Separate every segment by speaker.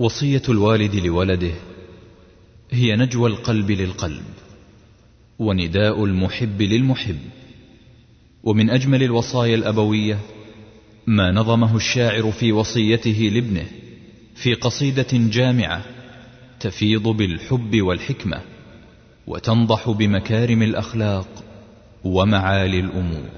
Speaker 1: وصية الوالد لولده هي نجوى القلب للقلب ونداء المحب للمحب. ومن أجمل الوصايا الأبوية ما نظمه الشاعر في وصيته لابنه في قصيدة جامعة تفيض بالحب والحكمة وتنضح بمكارم الأخلاق ومعالي الأمور.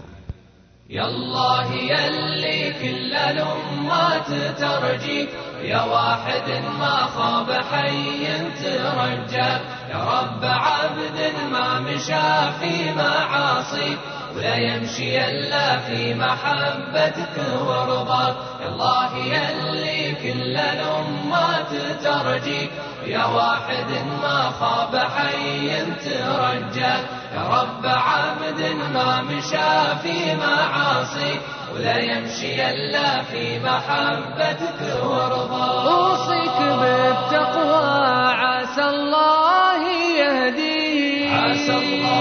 Speaker 2: يا الله يلي كل الأمات ترجيك يا واحد ما خاب حي ترجى. يا رب عبد ما مشى في معاصيك ولا يمشي إلا في محبتك ورضاك. يا الله يلي كل الأمات ترجيك. يا واحد ما خاب حي ترجاك يا رب عبد ما مشى في معاصيك. ولا يمشي إلا في محبتك ورضاك.
Speaker 3: أوصيك بالتقوى عسى الله يهديك.
Speaker 2: عسى الله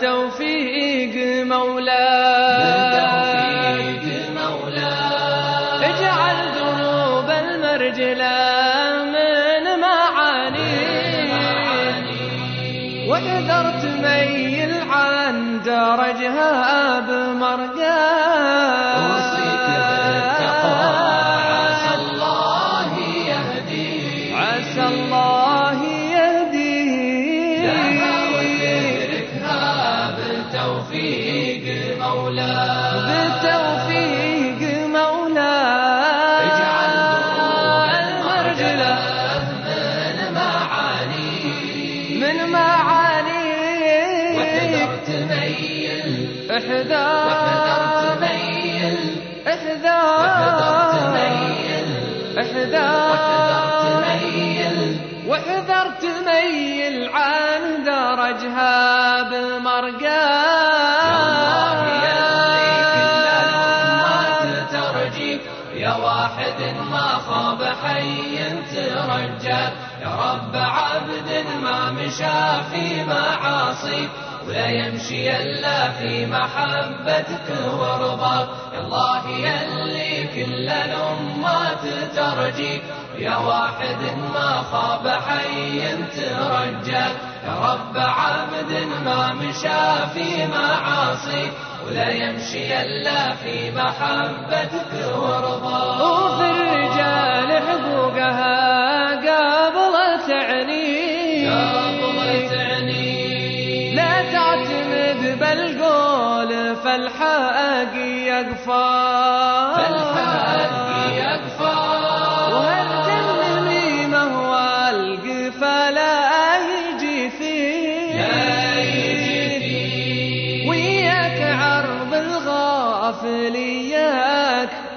Speaker 2: توفيق مولاه
Speaker 3: اجعل ذنوب المرجلة من معاني. وإذا ميل عن درجها
Speaker 2: بمرقاه بالتوفيق مولاك
Speaker 3: بالتوفيق مولاك
Speaker 2: اجعل
Speaker 3: المرجلة
Speaker 2: من معاني
Speaker 3: من معاني
Speaker 2: واحذر تميل
Speaker 3: احذر.
Speaker 2: واحذر تميل
Speaker 3: احذر.
Speaker 2: واحذر تميل
Speaker 3: احذر
Speaker 2: تميل
Speaker 3: واحذر تميل عن درجها بمرقاك
Speaker 2: حي ترجاك يا رب عبد ما مشى في معاصيك ولا يمشي إلا في محبتك ورضاك يا الله يلي كل الأمات ترجيك يا واحد ما خاب حي ترجاك يا رب عبد ما مشى في معاصيك ولا يمشي إلا في محبتك ورضاك
Speaker 3: فالحاق يقفى فالحاق يغفر هو فيه. وياك عرض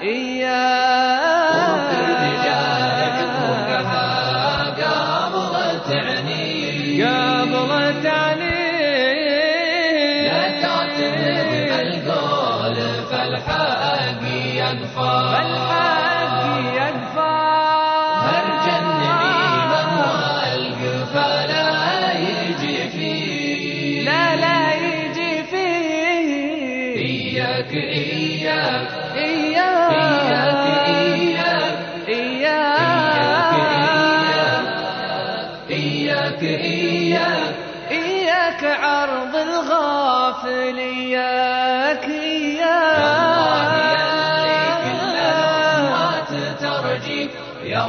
Speaker 2: إياك. فالحق يكفى
Speaker 3: الحق يكفى
Speaker 2: هالجنة من والقفا لا يجي فيه.
Speaker 3: لا لا يجي فيه.
Speaker 2: إياك إياك.
Speaker 3: إياك
Speaker 2: إياك إياك.
Speaker 3: إياك
Speaker 2: إياك. إياك
Speaker 3: إياك عرض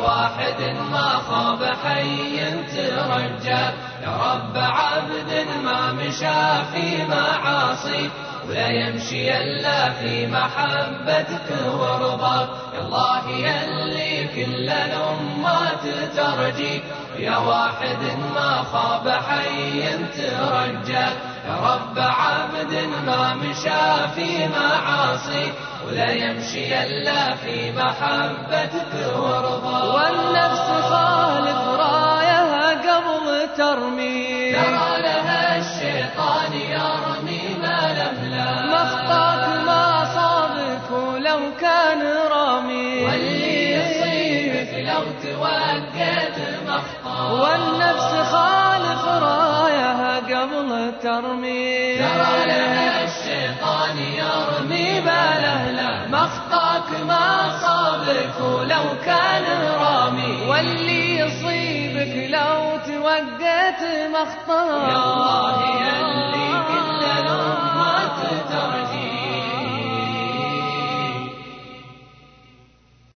Speaker 2: واحد ما خاب حي ترجاك يا رب عبد ما مشى في معاصيك ولا يمشي إلا في محبتك ورضاك يا الله يلي كل الأمات ترجيك يا واحد ما خاب حي يا رب عبد ما مشى في معاصيك ولا يمشي إلا في محبتك ورضاك
Speaker 3: والنفس خالف رايها قبل ترمي.
Speaker 2: ترى لها الشيطان يرمي ما لم لا.
Speaker 3: مخطاك ما صابك ولو كان رامي.
Speaker 2: واللي يصيبك لو توقيت مخطا.
Speaker 3: والنفس ترمي.
Speaker 2: جرى لها الشيطان يرمي. باله له ما اخطاك ما صابك ولو كان رامي.
Speaker 3: واللي يصيبك لو توقيت مخطاك.